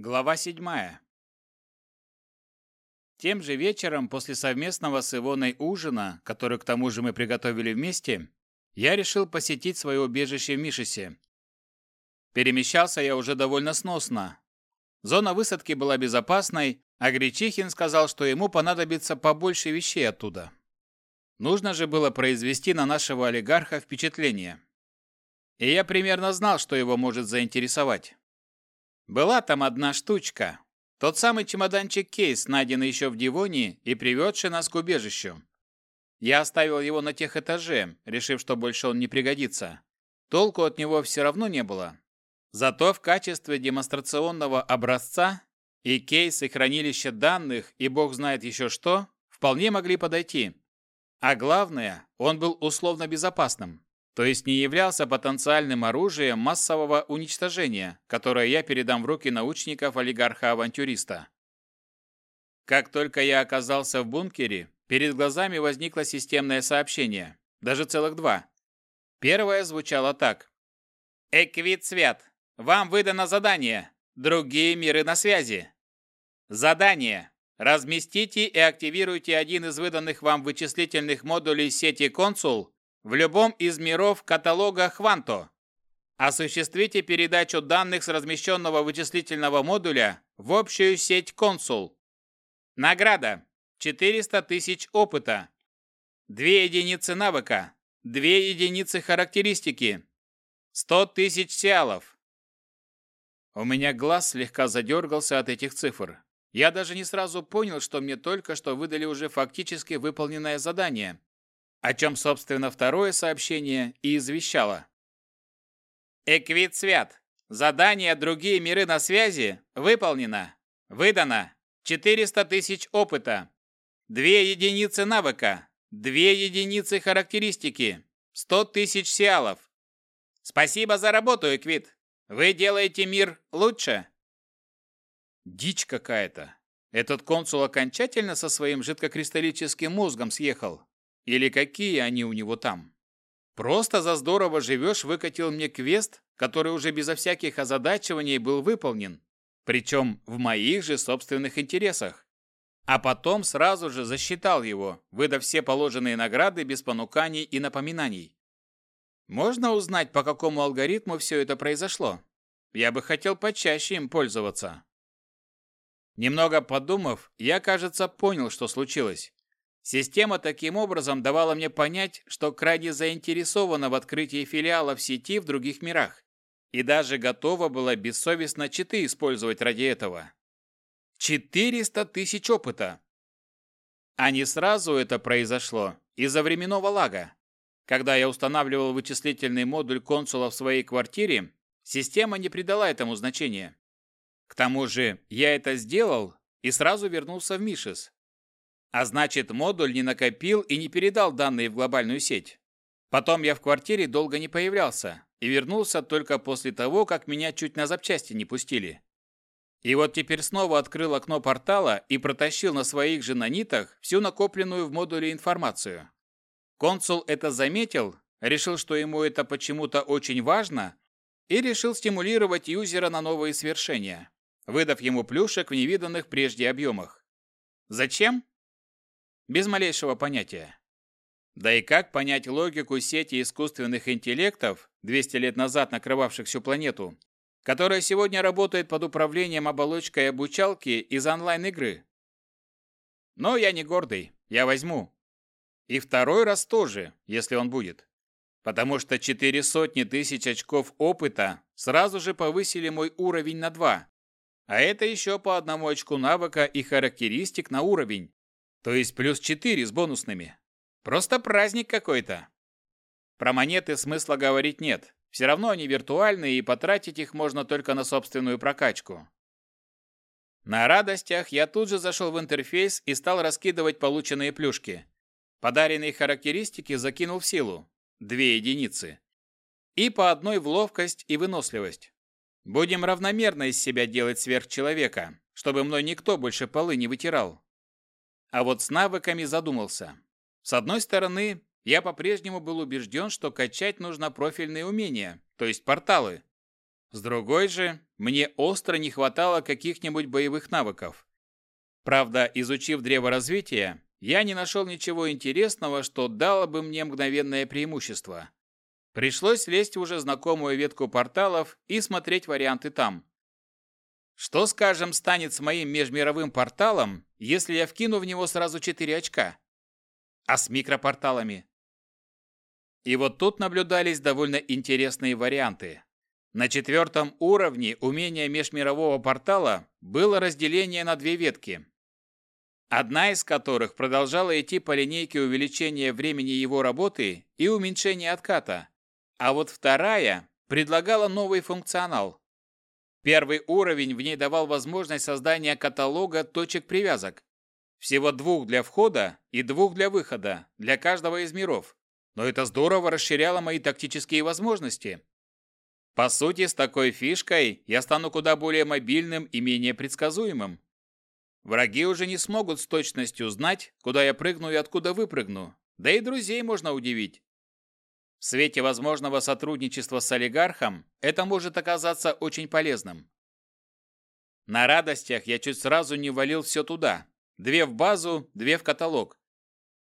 Глава 7. Тем же вечером, после совместного с Ивоной ужина, который к тому же мы приготовили вместе, я решил посетить свое убежище в Мишесе. Перемещался я уже довольно сносно. Зона высадки была безопасной, а Гречихин сказал, что ему понадобится побольше вещей оттуда. Нужно же было произвести на нашего олигарха впечатление. И я примерно знал, что его может заинтересовать. Была там одна штучка. Тот самый чемоданчик-кейс, найденный еще в Дивоне и приведший нас к убежищу. Я оставил его на тех этаже, решив, что больше он не пригодится. Толку от него все равно не было. Зато в качестве демонстрационного образца и кейс, и хранилище данных, и бог знает еще что, вполне могли подойти. А главное, он был условно безопасным то есть не являлся потенциальным оружием массового уничтожения, которое я передам в руки научников олигарха-авантюриста. Как только я оказался в бункере, перед глазами возникло системное сообщение, даже целых два. Первое звучало так. «Эквит Свят, вам выдано задание. Другие миры на связи. Задание. Разместите и активируйте один из выданных вам вычислительных модулей сети «Консул» в любом из миров каталога Хванто. Осуществите передачу данных с размещенного вычислительного модуля в общую сеть консул. Награда. 400 тысяч опыта. 2 единицы навыка. 2 единицы характеристики. 100 тысяч сиалов. У меня глаз слегка задергался от этих цифр. Я даже не сразу понял, что мне только что выдали уже фактически выполненное задание о чем, собственно, второе сообщение и извещало. Эквит Свят. Задание «Другие миры на связи» выполнено. Выдано 400 тысяч опыта, 2 единицы навыка, 2 единицы характеристики, 100 тысяч сиалов. Спасибо за работу, Эквит. Вы делаете мир лучше. Дичь какая-то. Этот консул окончательно со своим жидкокристаллическим мозгом съехал. Или какие они у него там? Просто за здорово живешь выкатил мне квест, который уже безо всяких озадачиваний был выполнен, причем в моих же собственных интересах. А потом сразу же засчитал его, выдав все положенные награды без понуканий и напоминаний. Можно узнать, по какому алгоритму все это произошло? Я бы хотел почаще им пользоваться. Немного подумав, я, кажется, понял, что случилось. Система таким образом давала мне понять, что крайне заинтересована в открытии филиала в сети в других мирах и даже готова была бессовестно читы использовать ради этого. 400 тысяч опыта! А не сразу это произошло из-за временного лага. Когда я устанавливал вычислительный модуль консула в своей квартире, система не придала этому значения. К тому же я это сделал и сразу вернулся в Мишес, а значит, модуль не накопил и не передал данные в глобальную сеть. Потом я в квартире долго не появлялся и вернулся только после того, как меня чуть на запчасти не пустили. И вот теперь снова открыл окно портала и протащил на своих же нанитах всю накопленную в модуле информацию. Консул это заметил, решил, что ему это почему-то очень важно, и решил стимулировать юзера на новые свершения, выдав ему плюшек в невиданных прежде объемах. Зачем? Без малейшего понятия. Да и как понять логику сети искусственных интеллектов, 200 лет назад накрывавших всю планету, которая сегодня работает под управлением оболочкой обучалки из онлайн-игры? Но я не гордый, я возьму. И второй раз тоже, если он будет. Потому что четыре сотни тысяч очков опыта сразу же повысили мой уровень на два. А это еще по одному очку навыка и характеристик на уровень, то есть плюс 4 с бонусными. Просто праздник какой-то. Про монеты смысла говорить нет. Все равно они виртуальные, и потратить их можно только на собственную прокачку. На радостях я тут же зашел в интерфейс и стал раскидывать полученные плюшки. Подаренные характеристики закинул в силу. Две единицы. И по одной в ловкость и выносливость. Будем равномерно из себя делать сверхчеловека, чтобы мной никто больше полы не вытирал. А вот с навыками задумался. С одной стороны, я по-прежнему был убежден, что качать нужно профильные умения, то есть порталы. С другой же, мне остро не хватало каких-нибудь боевых навыков. Правда, изучив древо развития, я не нашел ничего интересного, что дало бы мне мгновенное преимущество. Пришлось лезть в уже знакомую ветку порталов и смотреть варианты там. Что, скажем, станет с моим межмировым порталом, если я вкину в него сразу 4 очка? А с микропорталами? И вот тут наблюдались довольно интересные варианты. На четвертом уровне умения межмирового портала было разделение на две ветки. Одна из которых продолжала идти по линейке увеличения времени его работы и уменьшения отката, а вот вторая предлагала новый функционал. Первый уровень в ней давал возможность создания каталога точек привязок. Всего двух для входа и двух для выхода, для каждого из миров. Но это здорово расширяло мои тактические возможности. По сути, с такой фишкой я стану куда более мобильным и менее предсказуемым. Враги уже не смогут с точностью знать, куда я прыгну и откуда выпрыгну. Да и друзей можно удивить. В свете возможного сотрудничества с олигархом это может оказаться очень полезным. На радостях я чуть сразу не валил все туда. Две в базу, две в каталог.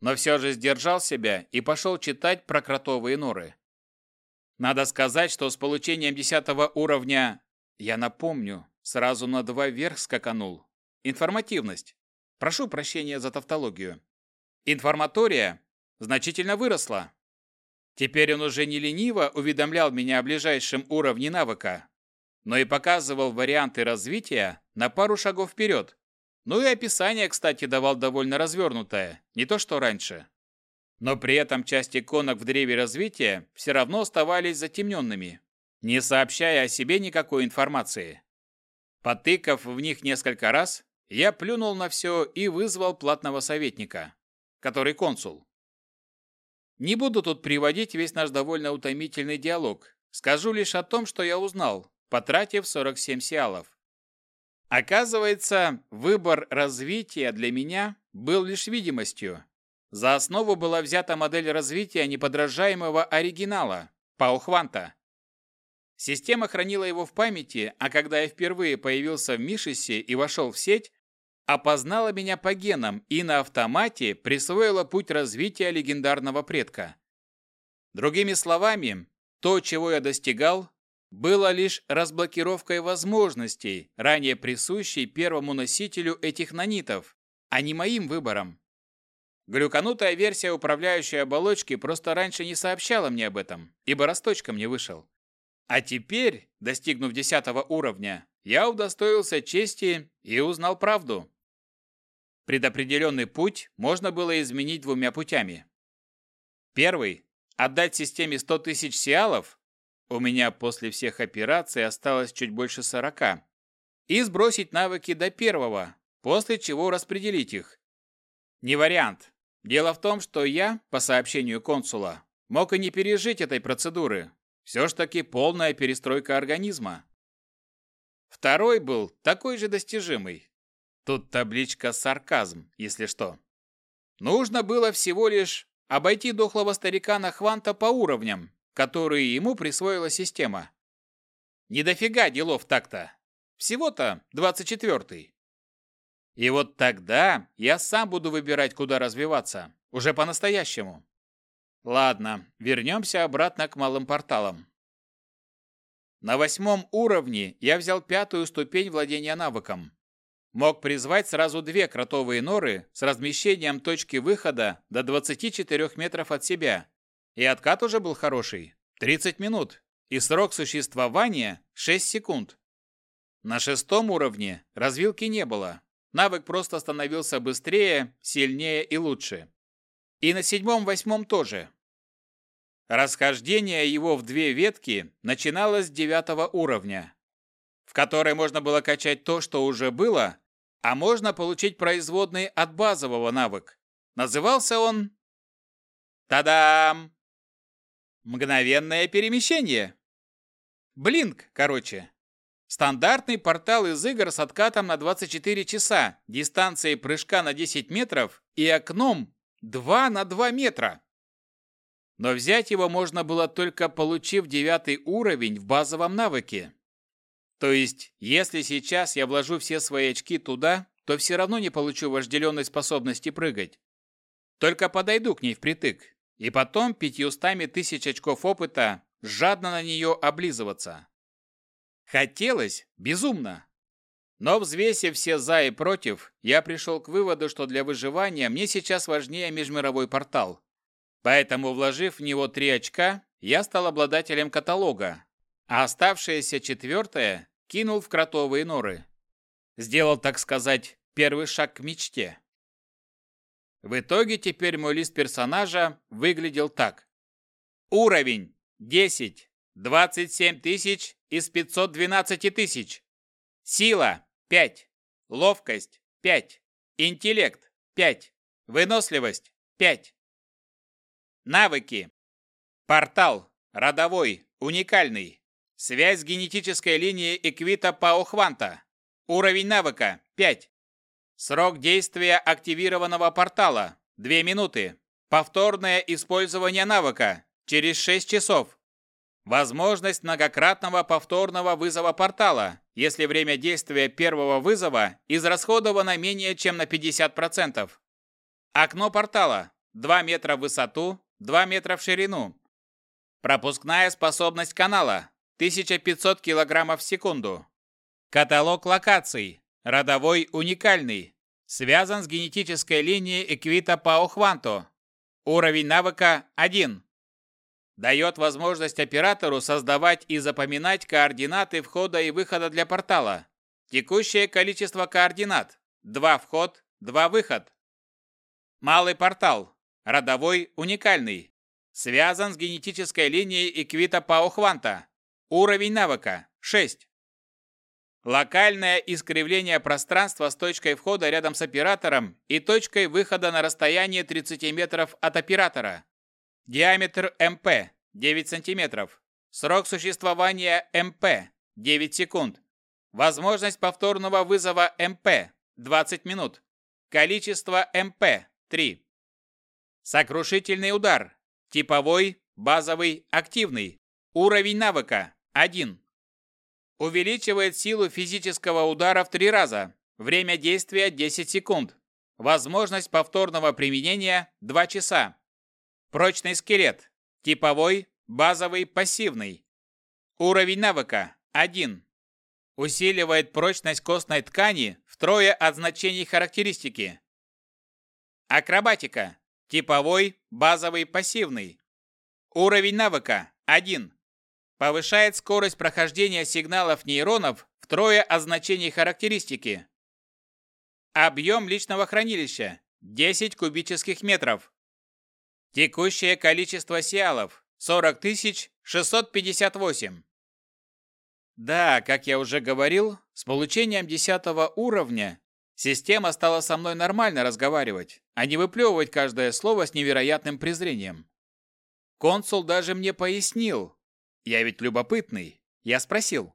Но все же сдержал себя и пошел читать про кротовые норы. Надо сказать, что с получением 10 уровня, я напомню, сразу на два вверх скаканул. Информативность. Прошу прощения за тавтологию. Информатория значительно выросла. Теперь он уже не лениво уведомлял меня о ближайшем уровне навыка, но и показывал варианты развития на пару шагов вперед. Ну и описание, кстати, давал довольно развернутое, не то что раньше. Но при этом часть иконок в древе развития все равно оставались затемненными, не сообщая о себе никакой информации. Потыкав в них несколько раз, я плюнул на все и вызвал платного советника, который консул. Не буду тут приводить весь наш довольно утомительный диалог, скажу лишь о том, что я узнал, потратив 47 сиалов. Оказывается, выбор развития для меня был лишь видимостью, за основу была взята модель развития неподражаемого оригинала – Паухванта. Система хранила его в памяти, а когда я впервые появился в Мишисе и вошел в сеть, опознала меня по генам и на автомате присвоила путь развития легендарного предка. Другими словами, то, чего я достигал, было лишь разблокировкой возможностей, ранее присущей первому носителю этих нанитов, а не моим выбором. Глюканутая версия управляющей оболочки просто раньше не сообщала мне об этом, ибо росточком не вышел. А теперь, достигнув десятого уровня, я удостоился чести и узнал правду. Предопределенный путь можно было изменить двумя путями. Первый – отдать системе 100 тысяч сиалов, у меня после всех операций осталось чуть больше 40, и сбросить навыки до первого, после чего распределить их. Не вариант, Дело в том, что я, по сообщению консула, мог и не пережить этой процедуры. Все ж таки полная перестройка организма. Второй был такой же достижимый. Тут табличка «сарказм», если что. Нужно было всего лишь обойти дохлого старика на Хванта по уровням, которые ему присвоила система. Не дофига делов так-то. Всего-то 24-й. И вот тогда я сам буду выбирать, куда развиваться. Уже по-настоящему. Ладно, вернемся обратно к малым порталам. На восьмом уровне я взял пятую ступень владения навыком. Мог призвать сразу две кротовые норы с размещением точки выхода до 24 метров от себя. И откат уже был хороший – 30 минут. И срок существования – 6 секунд. На шестом уровне развилки не было, навык просто становился быстрее, сильнее и лучше. И на седьмом-восьмом тоже. Расхождение его в две ветки начиналось с девятого уровня, в которой можно было качать то, что уже было, а можно получить производный от базового навык. Назывался он... Тадам! Мгновенное перемещение. Блинк, короче. Стандартный портал из игр с откатом на 24 часа, дистанцией прыжка на 10 метров и окном 2 на 2 метра. Но взять его можно было только получив девятый уровень в базовом навыке, То есть, если сейчас я вложу все свои очки туда, то все равно не получу вожделенной способности прыгать. Только подойду к ней впритык, и потом пятьюстами тысяч очков опыта жадно на нее облизываться. Хотелось безумно. Но взвесив все «за» и «против», я пришел к выводу, что для выживания мне сейчас важнее межмировой портал. Поэтому, вложив в него три очка, я стал обладателем каталога, а оставшееся четвертое кинул в кротовые норы. Сделал, так сказать, первый шаг к мечте. В итоге теперь мой лист персонажа выглядел так. Уровень 10, 27 тысяч из 512 тысяч. Сила 5, ловкость 5, интеллект 5, выносливость 5. Навыки. Портал. Родовой. Уникальный. Связь с генетической линией Эквита Паохванта. Уровень навыка 5. Срок действия активированного портала 2 минуты. Повторное использование навыка через 6 часов. Возможность многократного повторного вызова портала, если время действия первого вызова израсходовано менее чем на 50%. Окно портала 2 метра в высоту, 2 метра в ширину. Пропускная способность канала 1500 кг в секунду. Каталог локаций. Родовой уникальный. Связан с генетической линией Эквита Паохванто. Уровень навыка 1. Дает возможность оператору создавать и запоминать координаты входа и выхода для портала. Текущее количество координат. 2 вход, 2 выход. Малый портал. Родовой уникальный. Связан с генетической линией Эквита Паохванта. Уровень навыка 6. Локальное искривление пространства с точкой входа рядом с оператором и точкой выхода на расстояние 30 метров от оператора. Диаметр МП 9 сантиметров. Срок существования МП 9 секунд. Возможность повторного вызова МП 20 минут. Количество МП 3. Сокрушительный удар. Типовой, базовый, активный. Уровень навыка 1. Увеличивает силу физического удара в 3 раза. Время действия 10 секунд. Возможность повторного применения 2 часа. Прочный скелет. Типовой, базовый, пассивный. Уровень навыка 1. Усиливает прочность костной ткани втрое от значений характеристики. Акробатика. Типовой, базовый, пассивный. Уровень навыка 1. Повышает скорость прохождения сигналов нейронов втрое от значений характеристики. Объем личного хранилища 10 кубических метров. Текущее количество сиалов 40 658. Да, как я уже говорил, с получением 10 уровня Система стала со мной нормально разговаривать, а не выплевывать каждое слово с невероятным презрением. Консул даже мне пояснил. Я ведь любопытный. Я спросил,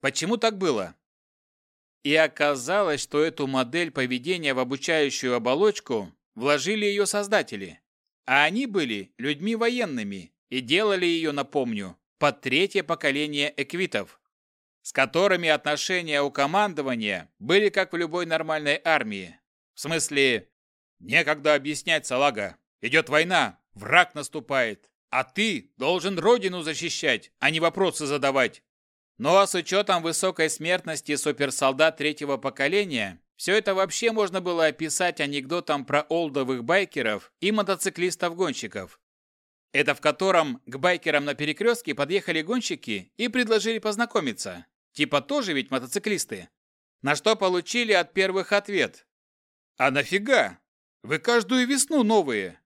почему так было? И оказалось, что эту модель поведения в обучающую оболочку вложили ее создатели. А они были людьми военными и делали ее, напомню, под третье поколение эквитов с которыми отношения у командования были как в любой нормальной армии. В смысле, некогда объяснять, салага. Идет война, враг наступает, а ты должен родину защищать, а не вопросы задавать. Ну а с учетом высокой смертности суперсолдат третьего поколения, все это вообще можно было описать анекдотом про олдовых байкеров и мотоциклистов-гонщиков. Это в котором к байкерам на перекрестке подъехали гонщики и предложили познакомиться. Типа тоже ведь мотоциклисты. На что получили от первых ответ. А нафига? Вы каждую весну новые.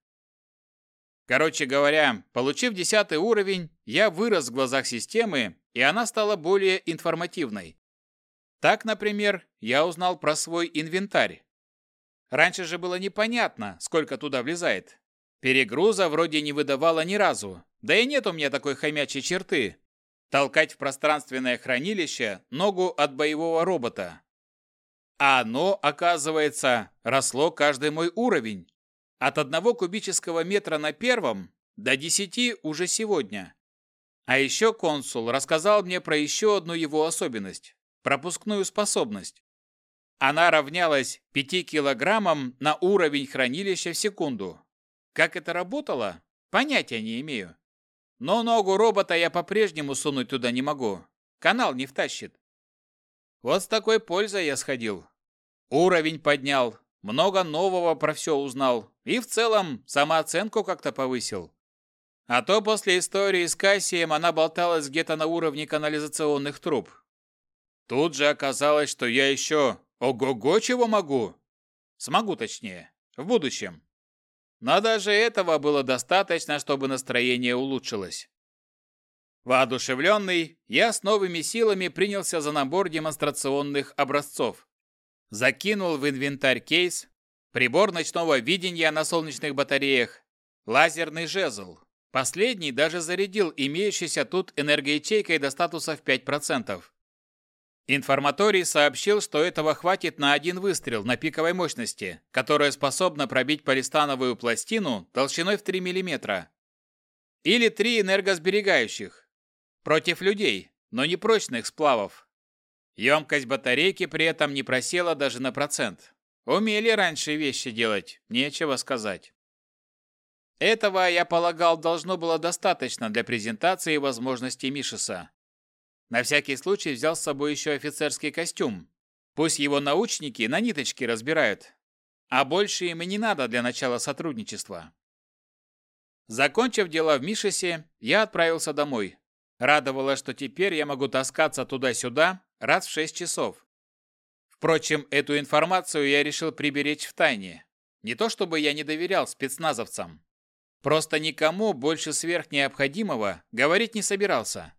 Короче говоря, получив десятый уровень, я вырос в глазах системы, и она стала более информативной. Так, например, я узнал про свой инвентарь. Раньше же было непонятно, сколько туда влезает. Перегруза вроде не выдавала ни разу, да и нет у меня такой хомячей черты, толкать в пространственное хранилище ногу от боевого робота. А оно, оказывается, росло каждый мой уровень. От одного кубического метра на первом до десяти уже сегодня. А еще консул рассказал мне про еще одну его особенность – пропускную способность. Она равнялась 5 килограммам на уровень хранилища в секунду. Как это работало? Понятия не имею. Но ногу робота я по-прежнему сунуть туда не могу. Канал не втащит. Вот с такой пользой я сходил. Уровень поднял, много нового про все узнал и в целом самооценку как-то повысил. А то после истории с Кассием она болталась где-то на уровне канализационных труб. Тут же оказалось, что я еще ого-го чего могу. Смогу точнее, в будущем. Но даже этого было достаточно, чтобы настроение улучшилось. Воодушевленный, я с новыми силами принялся за набор демонстрационных образцов. Закинул в инвентарь кейс, прибор ночного видения на солнечных батареях, лазерный жезл, Последний даже зарядил имеющийся тут энергоячейкой до статуса в 5%. Информаторий сообщил, что этого хватит на один выстрел на пиковой мощности, которая способна пробить полистановую пластину толщиной в 3 мм. Или три энергосберегающих. Против людей, но не прочных сплавов. Емкость батарейки при этом не просела даже на процент. Умели раньше вещи делать, нечего сказать. Этого, я полагал, должно было достаточно для презентации возможностей Мишеса. На всякий случай взял с собой еще офицерский костюм. Пусть его научники на ниточки разбирают. А больше им и не надо для начала сотрудничества. Закончив дела в Мишесе, я отправился домой. Радовало, что теперь я могу таскаться туда-сюда раз в шесть часов. Впрочем, эту информацию я решил приберечь в тайне. Не то чтобы я не доверял спецназовцам. Просто никому больше сверх необходимого говорить не собирался.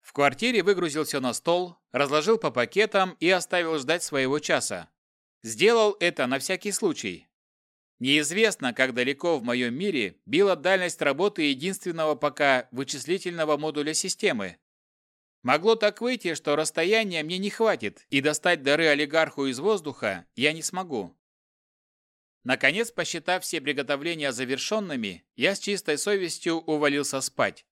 В квартире выгрузил все на стол, разложил по пакетам и оставил ждать своего часа. Сделал это на всякий случай. Неизвестно, как далеко в моем мире била дальность работы единственного пока вычислительного модуля системы. Могло так выйти, что расстояния мне не хватит, и достать дары олигарху из воздуха я не смогу. Наконец, посчитав все приготовления завершенными, я с чистой совестью увалился спать.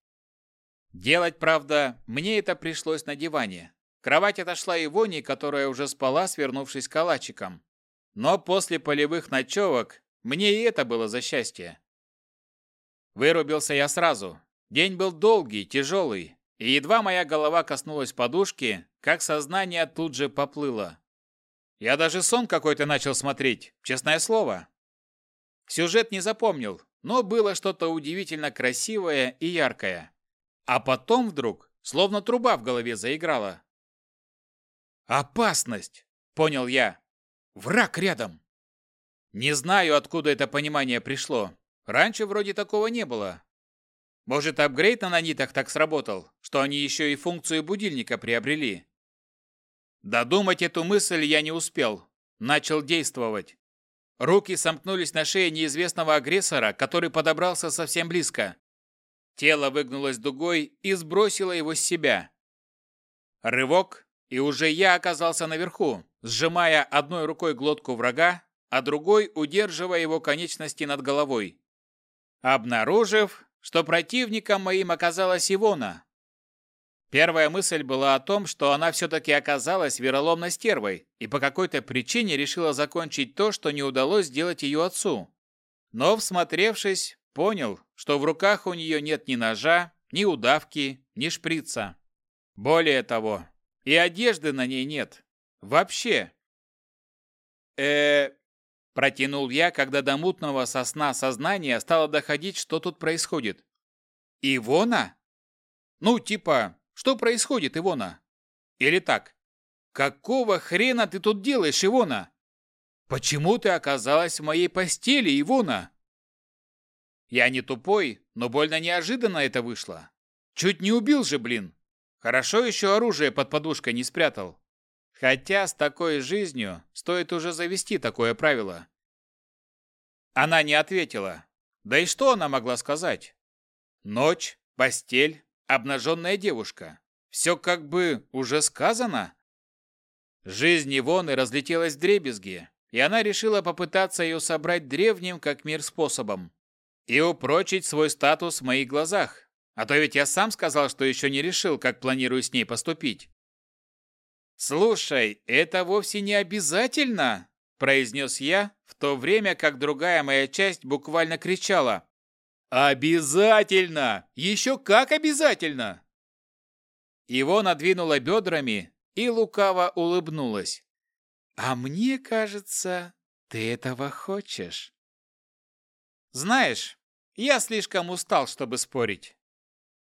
Делать, правда, мне это пришлось на диване. Кровать отошла и вони, которая уже спала, свернувшись калачиком. Но после полевых ночевок мне и это было за счастье. Вырубился я сразу. День был долгий, тяжелый, и едва моя голова коснулась подушки, как сознание тут же поплыло. Я даже сон какой-то начал смотреть, честное слово. Сюжет не запомнил, но было что-то удивительно красивое и яркое. А потом вдруг, словно труба в голове заиграла. «Опасность!» — понял я. «Враг рядом!» Не знаю, откуда это понимание пришло. Раньше вроде такого не было. Может, апгрейд на нанитах так сработал, что они еще и функцию будильника приобрели. Додумать эту мысль я не успел. Начал действовать. Руки сомкнулись на шее неизвестного агрессора, который подобрался совсем близко. Тело выгнулось дугой и сбросило его с себя. Рывок, и уже я оказался наверху, сжимая одной рукой глотку врага, а другой удерживая его конечности над головой. Обнаружив, что противником моим оказалась Ивона, Первая мысль была о том, что она все-таки оказалась вероломной стервой и по какой-то причине решила закончить то, что не удалось сделать ее отцу. Но, всмотревшись, понял, что в руках у нее нет ни ножа, ни удавки, ни шприца. Более того, и одежды на ней нет. Вообще. э протянул я, когда до мутного сосна сознания стало доходить, что тут происходит. «Ивона?» «Ну, типа, что происходит, Ивона? Или так? Какого хрена ты тут делаешь, Ивона? Почему ты оказалась в моей постели, Ивона? Я не тупой, но больно неожиданно это вышло. Чуть не убил же, блин. Хорошо еще оружие под подушкой не спрятал. Хотя с такой жизнью стоит уже завести такое правило. Она не ответила. Да и что она могла сказать? Ночь, постель, обнаженная девушка. Все как бы уже сказано. Жизнь Ивоны разлетелась в дребезги, и она решила попытаться ее собрать древним как мир способом и упрочить свой статус в моих глазах, А то ведь я сам сказал, что еще не решил, как планирую с ней поступить. «Слушай, это вовсе не обязательно!» – произнес я, в то время как другая моя часть буквально кричала. «Обязательно! Еще как обязательно!» Его надвинула бедрами и лукаво улыбнулась. «А мне кажется, ты этого хочешь». «Знаешь, я слишком устал, чтобы спорить».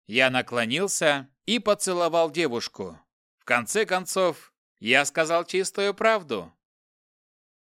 Я наклонился и поцеловал девушку. В конце концов, я сказал чистую правду.